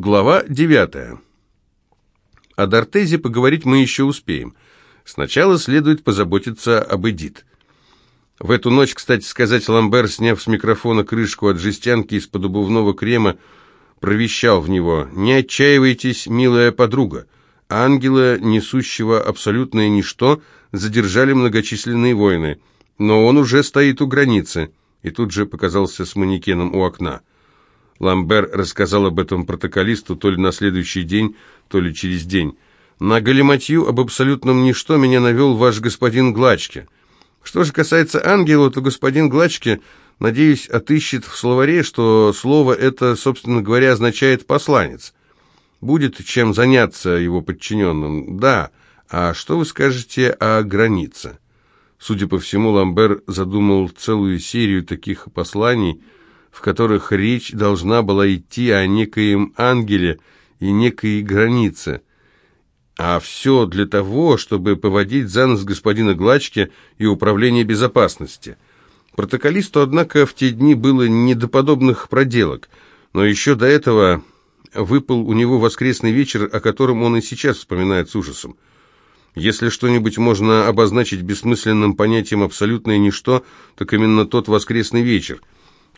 Глава 9. О Дортезе поговорить мы еще успеем. Сначала следует позаботиться об Эдит. В эту ночь, кстати сказать, Ламбер, сняв с микрофона крышку от жестянки из-под обувного крема, провещал в него «Не отчаивайтесь, милая подруга». Ангела, несущего абсолютное ничто, задержали многочисленные воины, но он уже стоит у границы, и тут же показался с манекеном у окна. Ламбер рассказал об этом протоколисту то ли на следующий день, то ли через день. На галиматью об абсолютном ничто меня навел ваш господин Глачки. Что же касается ангела, то господин Глачки, надеюсь, отыщет в словаре, что слово это, собственно говоря, означает «посланец». Будет чем заняться его подчиненным. Да, а что вы скажете о границе? Судя по всему, Ламбер задумал целую серию таких посланий, в которых речь должна была идти о некоем ангеле и некой границе. А все для того, чтобы поводить за нос господина Глачки и управление безопасности. Протоколисту, однако, в те дни было не до подобных проделок, но еще до этого выпал у него воскресный вечер, о котором он и сейчас вспоминает с ужасом. Если что-нибудь можно обозначить бессмысленным понятием «абсолютное ничто», так именно тот воскресный вечер.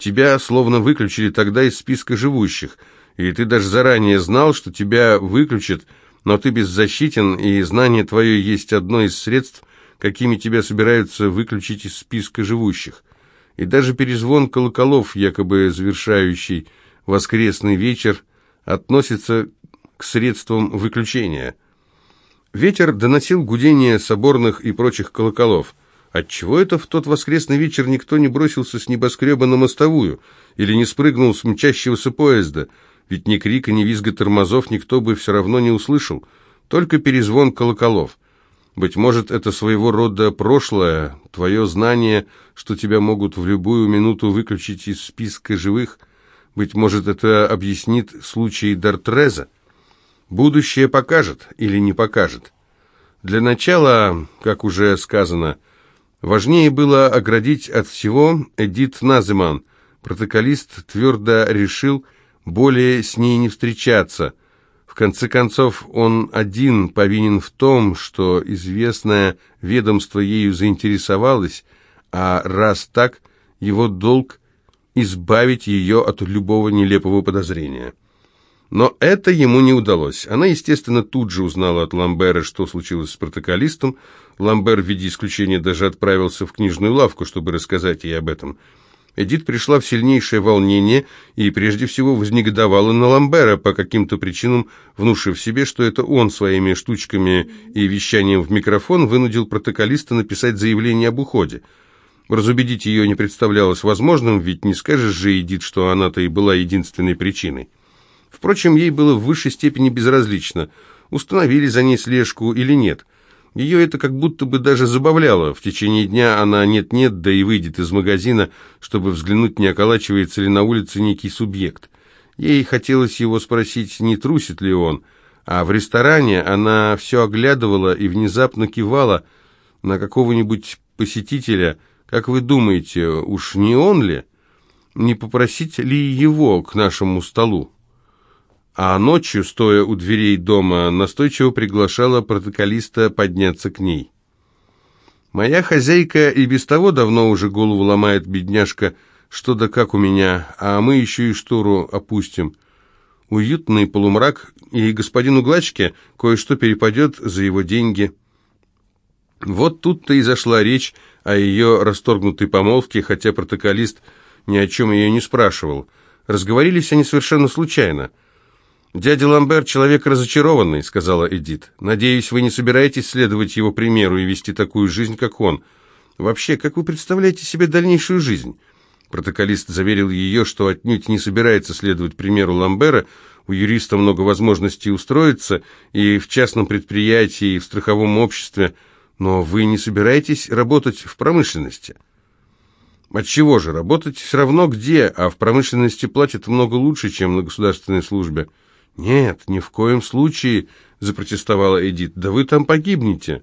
Тебя словно выключили тогда из списка живущих, и ты даже заранее знал, что тебя выключат, но ты беззащитен, и знание твое есть одно из средств, какими тебя собираются выключить из списка живущих. И даже перезвон колоколов, якобы завершающий воскресный вечер, относится к средствам выключения. Ветер доносил гудение соборных и прочих колоколов. Отчего это в тот воскресный вечер никто не бросился с небоскреба на мостовую или не спрыгнул с мчащегося поезда? Ведь ни крика, ни визга тормозов никто бы все равно не услышал, только перезвон колоколов. Быть может, это своего рода прошлое, твое знание, что тебя могут в любую минуту выключить из списка живых – быть может, это объяснит случай Дартреза? Будущее покажет или не покажет. Для начала, как уже сказано, важнее было оградить от всего Эдит Наземан. Протоколист твердо решил более с ней не встречаться. В конце концов, он один повинен в том, что известное ведомство ею заинтересовалось, а раз так, его долг избавить ее от любого нелепого подозрения. Но это ему не удалось. Она, естественно, тут же узнала от Ламбера, что случилось с протоколистом. Ламбер в виде исключения даже отправился в книжную лавку, чтобы рассказать ей об этом. Эдит пришла в сильнейшее волнение и прежде всего вознегодовала на Ламбера, по каким-то причинам внушив себе, что это он своими штучками и вещанием в микрофон вынудил протоколиста написать заявление об уходе. Разубедить ее не представлялось возможным, ведь не скажешь же, Эдит, что она-то и была единственной причиной. Впрочем, ей было в высшей степени безразлично, установили за ней слежку или нет. Ее это как будто бы даже забавляло. В течение дня она нет-нет, да и выйдет из магазина, чтобы взглянуть, не околачивается ли на улице некий субъект. Ей хотелось его спросить, не трусит ли он, а в ресторане она все оглядывала и внезапно кивала на какого-нибудь посетителя – как вы думаете, уж не он ли? Не попросить ли его к нашему столу? А ночью, стоя у дверей дома, настойчиво приглашала протоколиста подняться к ней. Моя хозяйка и без того давно уже голову ломает, бедняжка, что да как у меня, а мы еще и штору опустим. Уютный полумрак, и господину Глачке кое-что перепадет за его деньги. Вот тут-то и зашла речь о ее расторгнутой помолвке, хотя протоколист ни о чем ее не спрашивал. Разговорились они совершенно случайно. «Дядя Ламбер человек разочарованный», — сказала Эдит. «Надеюсь, вы не собираетесь следовать его примеру и вести такую жизнь, как он. Вообще, как вы представляете себе дальнейшую жизнь?» Протоколист заверил ее, что отнюдь не собирается следовать примеру Ламбера, у юриста много возможностей устроиться и в частном предприятии, и в страховом обществе – но вы не собираетесь работать в промышленности? Отчего же? Работать все равно где, а в промышленности платят много лучше, чем на государственной службе. Нет, ни в коем случае, запротестовала Эдит. Да вы там погибнете.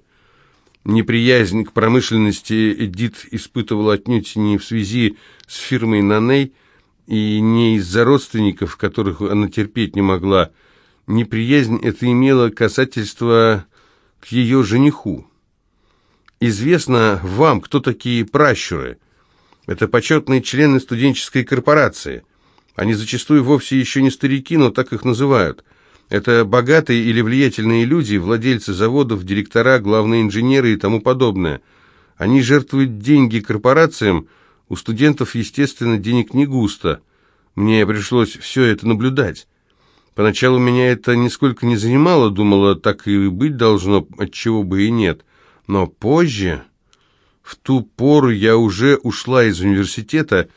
Неприязнь к промышленности Эдит испытывала отнюдь не в связи с фирмой Наней и не из-за родственников, которых она терпеть не могла. Неприязнь это имело касательство к ее жениху. Известно вам, кто такие пращуры? Это почетные члены студенческой корпорации. Они зачастую вовсе еще не старики, но так их называют. Это богатые или влиятельные люди, владельцы заводов, директора, главные инженеры и тому подобное. Они жертвуют деньги корпорациям, у студентов, естественно, денег не густо. Мне пришлось все это наблюдать. Поначалу меня это нисколько не занимало, думала, так и быть должно, от чего бы и нет. Но позже, в ту пору я уже ушла из университета.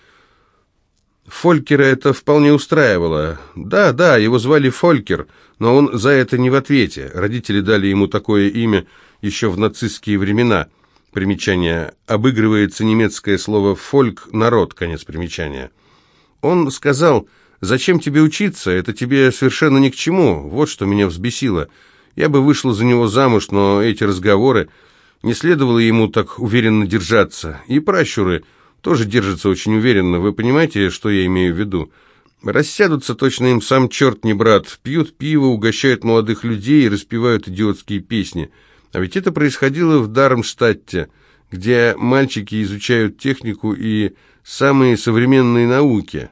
Фолькера это вполне устраивало. Да, да, его звали Фолькер, но он за это не в ответе. Родители дали ему такое имя еще в нацистские времена – Примечание. Обыгрывается немецкое слово «фольк» – «народ», конец примечания. Он сказал, «Зачем тебе учиться? Это тебе совершенно ни к чему. Вот что меня взбесило. Я бы вышла за него замуж, но эти разговоры... Не следовало ему так уверенно держаться. И пращуры тоже держатся очень уверенно. Вы понимаете, что я имею в виду? Рассядутся точно им сам черт не брат. Пьют пиво, угощают молодых людей и распевают идиотские песни». А ведь это происходило в Дармштадте, где мальчики изучают технику и самые современные науки.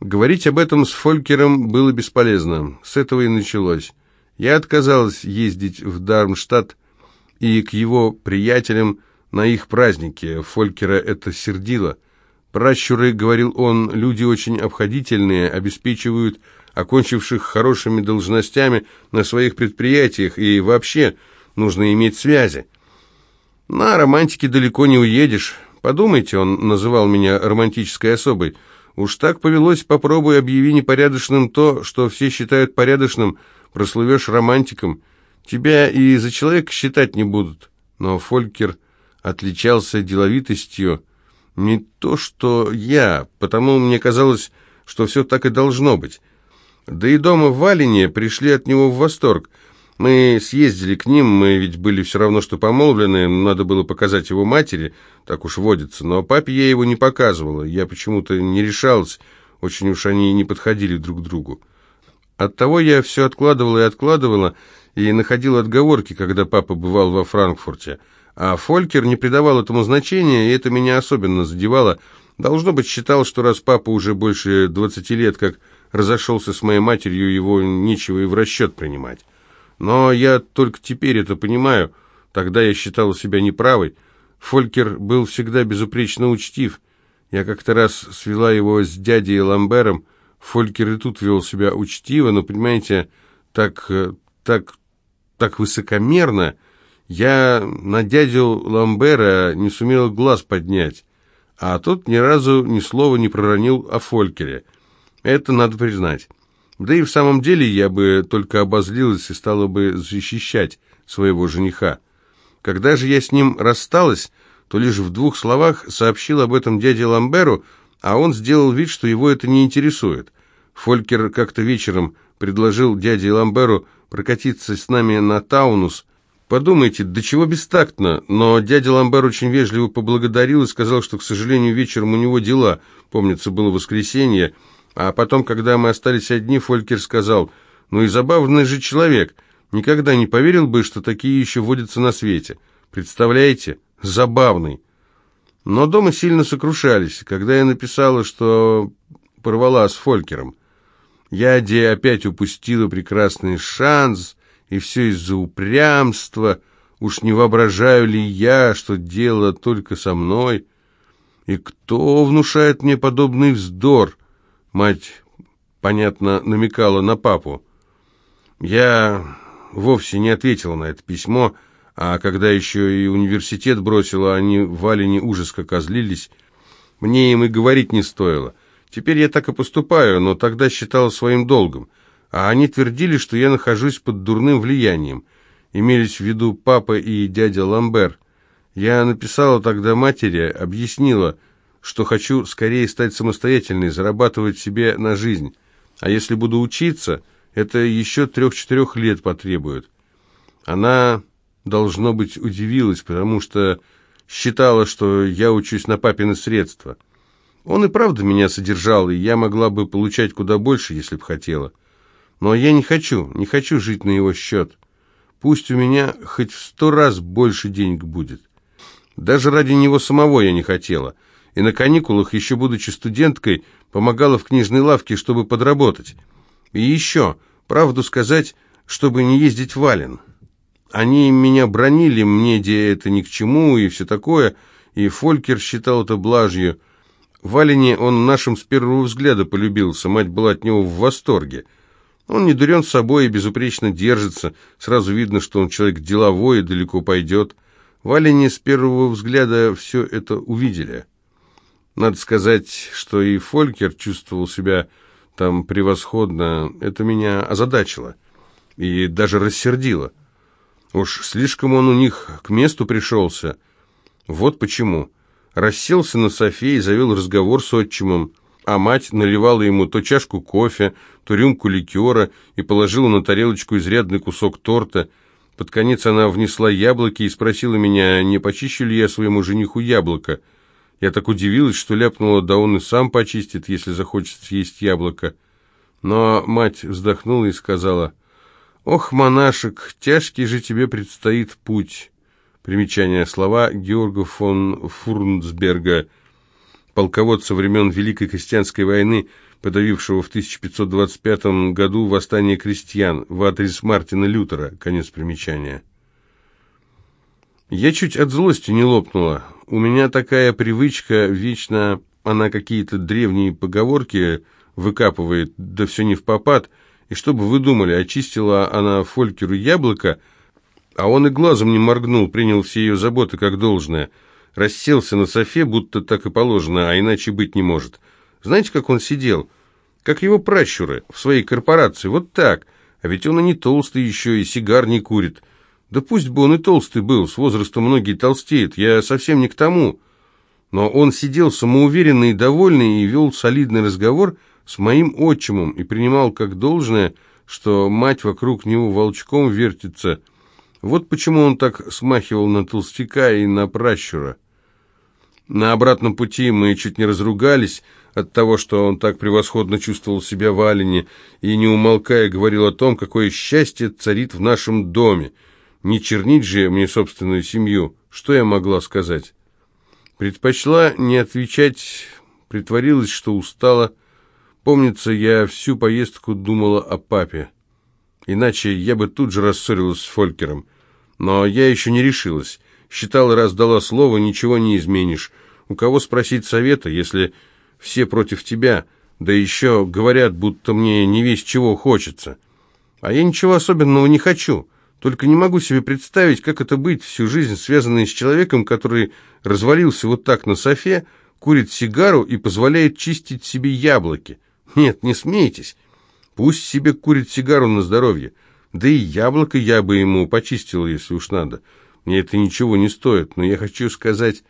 Говорить об этом с Фолькером было бесполезно. С этого и началось. Я отказалась ездить в Дармштадт и к его приятелям на их праздники. Фолькера это сердило. Пращуры, говорил он, люди очень обходительные, обеспечивают окончивших хорошими должностями на своих предприятиях и вообще нужно иметь связи. На романтике далеко не уедешь. Подумайте, он называл меня романтической особой. Уж так повелось, попробуй объяви непорядочным то, что все считают порядочным, прослывешь романтиком. Тебя и за человека считать не будут. Но Фолькер отличался деловитостью. Не то, что я, потому мне казалось, что все так и должно быть. Да и дома в Валине пришли от него в восторг – мы съездили к ним, мы ведь были все равно, что помолвлены, надо было показать его матери, так уж водится, но папе я его не показывала, я почему-то не решалась, очень уж они не подходили друг к другу. Оттого я все откладывала и откладывала, и находила отговорки, когда папа бывал во Франкфурте. А Фолькер не придавал этому значения, и это меня особенно задевало. Должно быть, считал, что раз папа уже больше двадцати лет как разошелся с моей матерью, его нечего и в расчет принимать. Но я только теперь это понимаю. Тогда я считала себя неправой. Фолькер был всегда безупречно учтив. Я как-то раз свела его с дядей Ламбером. Фолькер и тут вел себя учтиво, но, понимаете, так, так, так высокомерно. Я на дядю Ламбера не сумела глаз поднять, а тот ни разу ни слова не проронил о Фолькере. Это надо признать. Да и в самом деле я бы только обозлилась и стала бы защищать своего жениха. Когда же я с ним рассталась, то лишь в двух словах сообщил об этом дяде Ламберу, а он сделал вид, что его это не интересует. Фолькер как-то вечером предложил дяде Ламберу прокатиться с нами на Таунус. Подумайте, до чего бестактно, но дядя Ламбер очень вежливо поблагодарил и сказал, что, к сожалению, вечером у него дела, помнится, было воскресенье, а потом, когда мы остались одни, Фолькер сказал, «Ну и забавный же человек. Никогда не поверил бы, что такие еще водятся на свете. Представляете? Забавный». Но дома сильно сокрушались, когда я написала, что порвала с Фолькером. Я, где опять упустила прекрасный шанс, и все из-за упрямства. Уж не воображаю ли я, что дело только со мной? И кто внушает мне подобный вздор? Мать, понятно, намекала на папу. Я вовсе не ответила на это письмо, а когда еще и университет бросила, они в Валине ужас как озлились. Мне им и говорить не стоило. Теперь я так и поступаю, но тогда считала своим долгом. А они твердили, что я нахожусь под дурным влиянием. Имелись в виду папа и дядя Ламбер. Я написала тогда матери, объяснила, что хочу скорее стать самостоятельной, зарабатывать себе на жизнь. А если буду учиться, это еще трех-четырех лет потребует. Она, должно быть, удивилась, потому что считала, что я учусь на папины средства. Он и правда меня содержал, и я могла бы получать куда больше, если б хотела. Но я не хочу, не хочу жить на его счет. Пусть у меня хоть в сто раз больше денег будет. Даже ради него самого я не хотела. И на каникулах, еще будучи студенткой, помогала в книжной лавке, чтобы подработать. И еще, правду сказать, чтобы не ездить в Вален. Они меня бронили, мне где это ни к чему и все такое, и Фолькер считал это блажью. Валене он нашим с первого взгляда полюбился, мать была от него в восторге. Он не дурен собой и безупречно держится, сразу видно, что он человек деловой и далеко пойдет. Валене с первого взгляда все это увидели. Надо сказать, что и Фолькер чувствовал себя там превосходно, это меня озадачило и даже рассердило. Уж слишком он у них к месту пришелся. Вот почему. Расселся на софе и завел разговор с отчимом, а мать наливала ему то чашку кофе, то рюмку ликера и положила на тарелочку изрядный кусок торта. Под конец она внесла яблоки и спросила меня, не почищу ли я своему жениху яблоко. Я так удивилась, что ляпнула, да он и сам почистит, если захочет съесть яблоко. Но мать вздохнула и сказала, «Ох, монашек, тяжкий же тебе предстоит путь». Примечание слова Георга фон Фурнсберга, полководца времен Великой Крестьянской войны, подавившего в 1525 году восстание крестьян в адрес Мартина Лютера. Конец примечания. Я чуть от злости не лопнула. У меня такая привычка, вечно она какие-то древние поговорки выкапывает, да все не в попад – и чтобы вы думали, очистила она Фолькеру яблоко, а он и глазом не моргнул, принял все ее заботы как должное. Расселся на софе, будто так и положено, а иначе быть не может. Знаете, как он сидел? Как его пращуры в своей корпорации, вот так. А ведь он и не толстый еще, и сигар не курит. Да пусть бы он и толстый был, с возрастом многие толстеют, я совсем не к тому. Но он сидел самоуверенный и довольный и вел солидный разговор, с моим отчимом и принимал как должное, что мать вокруг него волчком вертится. Вот почему он так смахивал на толстяка и на пращура. На обратном пути мы чуть не разругались от того, что он так превосходно чувствовал себя в Алине и, не умолкая, говорил о том, какое счастье царит в нашем доме. Не чернить же мне собственную семью. Что я могла сказать? Предпочла не отвечать, притворилась, что устала, Помнится, я всю поездку думала о папе. Иначе я бы тут же рассорилась с Фолькером. Но я еще не решилась. Считала, раз дала слово, ничего не изменишь. У кого спросить совета, если все против тебя, да еще говорят, будто мне не весь чего хочется. А я ничего особенного не хочу. Только не могу себе представить, как это быть всю жизнь связанной с человеком, который развалился вот так на софе, курит сигару и позволяет чистить себе яблоки. Нет, не смейтесь. Пусть себе курит сигару на здоровье. Да и яблоко я бы ему почистил, если уж надо. Мне это ничего не стоит, но я хочу сказать...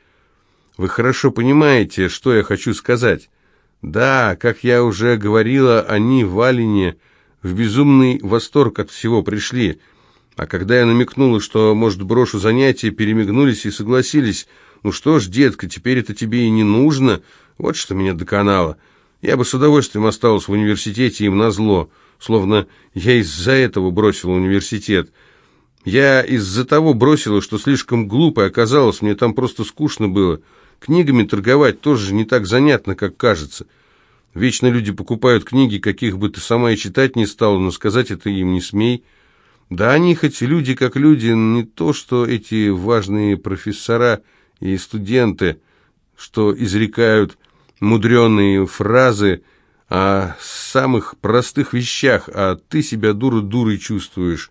Вы хорошо понимаете, что я хочу сказать. Да, как я уже говорила, они в Алине в безумный восторг от всего пришли. А когда я намекнула, что, может, брошу занятия, перемигнулись и согласились. Ну что ж, детка, теперь это тебе и не нужно. Вот что меня доконало. Я бы с удовольствием осталась в университете им назло, словно я из-за этого бросила университет. Я из-за того бросила, что слишком глупо оказалось, мне там просто скучно было. Книгами торговать тоже не так занятно, как кажется. Вечно люди покупают книги, каких бы ты сама и читать не стала, но сказать это им не смей. Да они хоть люди как люди, не то что эти важные профессора и студенты, что изрекают мудреные фразы о самых простых вещах, а ты себя дура дурой чувствуешь.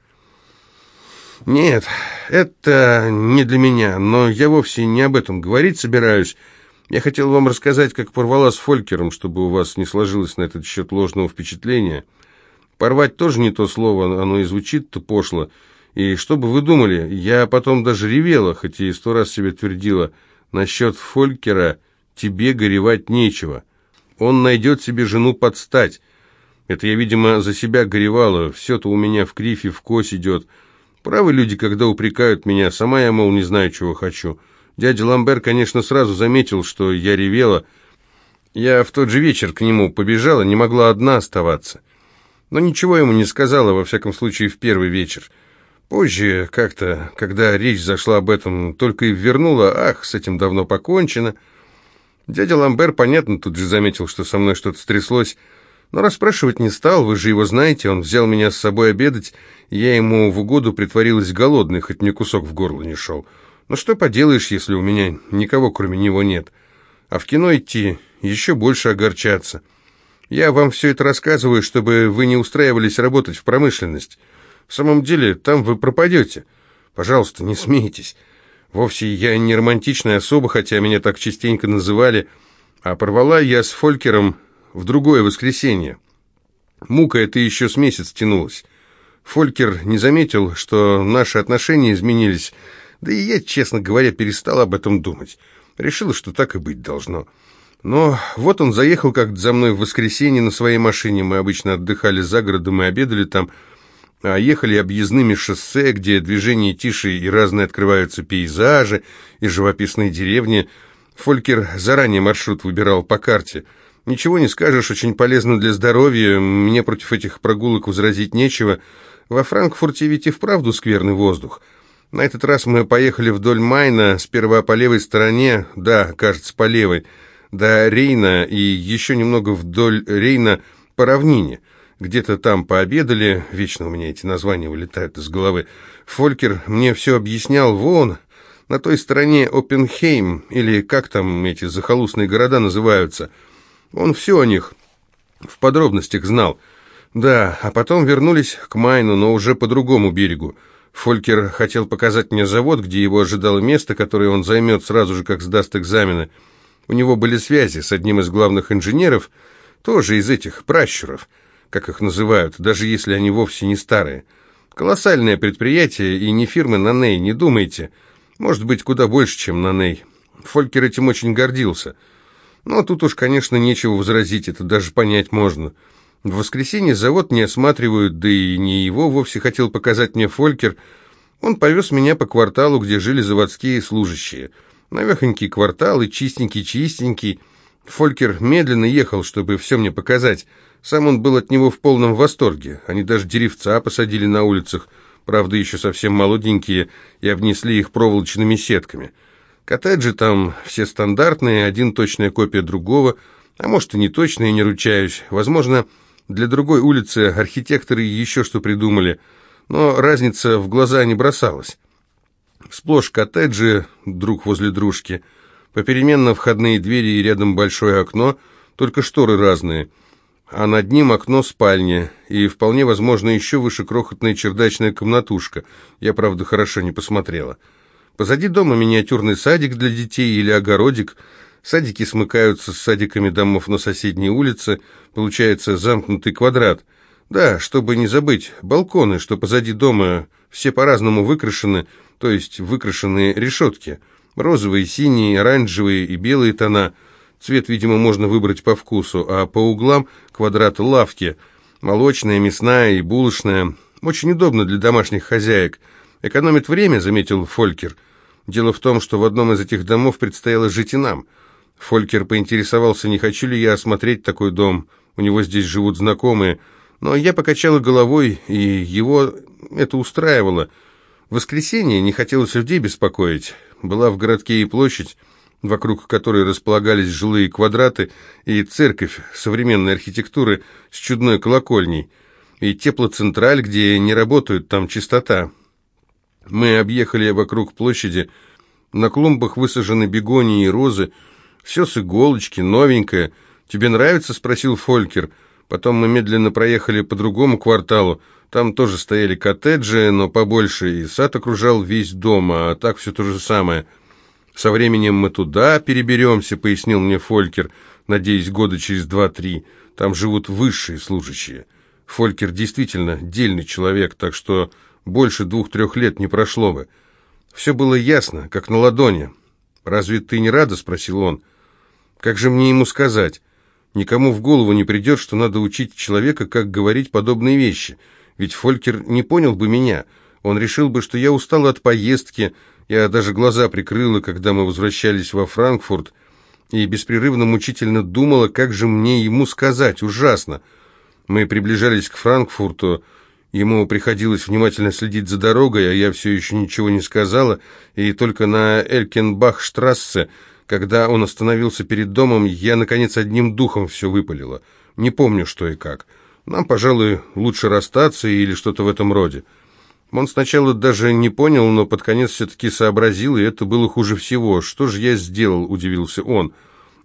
Нет, это не для меня, но я вовсе не об этом говорить собираюсь. Я хотел вам рассказать, как порвала с Фолькером, чтобы у вас не сложилось на этот счет ложного впечатления. Порвать тоже не то слово, оно и звучит-то пошло. И что бы вы думали, я потом даже ревела, хоть и сто раз себе твердила, насчет Фолькера тебе горевать нечего. Он найдет себе жену под стать. Это я, видимо, за себя горевала, все-то у меня в крифе в кось идет. Правы люди, когда упрекают меня, сама я, мол, не знаю, чего хочу. Дядя Ламбер, конечно, сразу заметил, что я ревела, Я в тот же вечер к нему побежала, не могла одна оставаться. Но ничего ему не сказала, во всяком случае, в первый вечер. Позже, как-то, когда речь зашла об этом, только и вернула, ах, с этим давно покончено. Дядя Ламбер, понятно, тут же заметил, что со мной что-то стряслось, но расспрашивать не стал, вы же его знаете, он взял меня с собой обедать, и я ему в угоду притворилась голодной, хоть мне кусок в горло не шел. Но что поделаешь, если у меня никого кроме него нет? А в кино идти еще больше огорчаться. Я вам все это рассказываю, чтобы вы не устраивались работать в промышленность. В самом деле, там вы пропадете. Пожалуйста, не смейтесь. Вовсе я не романтичная особа, хотя меня так частенько называли, а порвала я с Фолькером в другое воскресенье. Мука это еще с месяц тянулась. Фолькер не заметил, что наши отношения изменились, да и я, честно говоря, перестал об этом думать. Решил, что так и быть должно. Но вот он заехал как-то за мной в воскресенье на своей машине, мы обычно отдыхали за городом и обедали там, а ехали объездными шоссе, где движение тише и разные открываются пейзажи и живописные деревни. Фолькер заранее маршрут выбирал по карте. Ничего не скажешь, очень полезно для здоровья, мне против этих прогулок возразить нечего. Во Франкфурте ведь и вправду скверный воздух. На этот раз мы поехали вдоль Майна, сперва по левой стороне, да, кажется, по левой, до Рейна и еще немного вдоль Рейна по равнине. Где-то там пообедали, вечно у меня эти названия вылетают из головы. Фолькер мне все объяснял, вон, на той стороне Оппенхейм, или как там эти захолустные города называются. Он все о них в подробностях знал. Да, а потом вернулись к Майну, но уже по другому берегу. Фолькер хотел показать мне завод, где его ожидало место, которое он займет сразу же, как сдаст экзамены. У него были связи с одним из главных инженеров, тоже из этих пращуров как их называют, даже если они вовсе не старые. Колоссальное предприятие и не фирмы Наней, не думайте. Может быть, куда больше, чем Наней. Фолькер этим очень гордился. Но тут уж, конечно, нечего возразить, это даже понять можно. В воскресенье завод не осматривают, да и не его вовсе хотел показать мне Фолькер. Он повез меня по кварталу, где жили заводские служащие. Навехонький квартал и чистенький-чистенький. Фолькер медленно ехал, чтобы все мне показать. Сам он был от него в полном восторге. Они даже деревца посадили на улицах, правда, еще совсем молоденькие, и обнесли их проволочными сетками. Коттеджи там все стандартные, один точная копия другого, а может и не точные, не ручаюсь. Возможно, для другой улицы архитекторы еще что придумали, но разница в глаза не бросалась. Сплошь коттеджи друг возле дружки, попеременно входные двери и рядом большое окно, только шторы разные – а над ним окно спальни, и вполне возможно еще выше крохотная чердачная комнатушка. Я, правда, хорошо не посмотрела. Позади дома миниатюрный садик для детей или огородик. Садики смыкаются с садиками домов на соседней улице. Получается замкнутый квадрат. Да, чтобы не забыть, балконы, что позади дома, все по-разному выкрашены, то есть выкрашенные решетки. Розовые, синие, оранжевые и белые тона – Цвет, видимо, можно выбрать по вкусу, а по углам квадрат лавки. Молочная, мясная и булочная. Очень удобно для домашних хозяек. Экономит время, заметил Фолькер. Дело в том, что в одном из этих домов предстояло жить и нам. Фолькер поинтересовался, не хочу ли я осмотреть такой дом. У него здесь живут знакомые. Но я покачала головой, и его это устраивало. В воскресенье не хотелось людей беспокоить. Была в городке и площадь вокруг которой располагались жилые квадраты, и церковь современной архитектуры с чудной колокольней, и теплоцентраль, где не работают, там чистота. Мы объехали вокруг площади, на клумбах высажены бегонии и розы, все с иголочки, новенькое. «Тебе нравится?» — спросил Фолькер. Потом мы медленно проехали по другому кварталу, там тоже стояли коттеджи, но побольше, и сад окружал весь дом, а так все то же самое — со временем мы туда переберемся, пояснил мне Фолькер, надеюсь, года через два-три. Там живут высшие служащие. Фолькер действительно дельный человек, так что больше двух-трех лет не прошло бы. Все было ясно, как на ладони. «Разве ты не рада?» — спросил он. «Как же мне ему сказать? Никому в голову не придет, что надо учить человека, как говорить подобные вещи. Ведь Фолькер не понял бы меня. Он решил бы, что я устал от поездки, я даже глаза прикрыла, когда мы возвращались во Франкфурт. и беспрерывно мучительно думала, как же мне ему сказать, ужасно. Мы приближались к Франкфурту, ему приходилось внимательно следить за дорогой, а я все еще ничего не сказала, и только на Элькенбах-штрассе, когда он остановился перед домом, я, наконец, одним духом все выпалила. Не помню, что и как. Нам, пожалуй, лучше расстаться или что-то в этом роде. Он сначала даже не понял, но под конец все-таки сообразил, и это было хуже всего. «Что же я сделал?» – удивился он.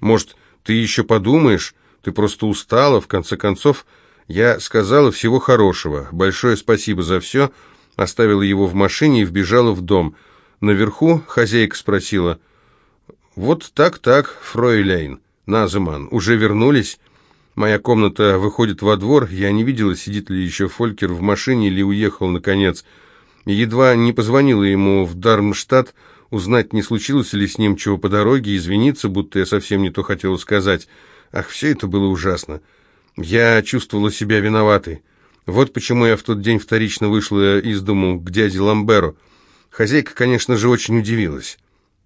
«Может, ты еще подумаешь? Ты просто устала, в конце концов...» Я сказала всего хорошего. Большое спасибо за все. Оставила его в машине и вбежала в дом. Наверху хозяйка спросила. «Вот так-так, фройляйн, Наземан, уже вернулись?» Моя комната выходит во двор, я не видела, сидит ли еще Фолькер в машине или уехал, наконец. Едва не позвонила ему в Дармштадт, узнать, не случилось ли с ним чего по дороге, извиниться, будто я совсем не то хотела сказать. Ах, все это было ужасно. Я чувствовала себя виноватой. Вот почему я в тот день вторично вышла из дому к дяде Ламберу. Хозяйка, конечно же, очень удивилась.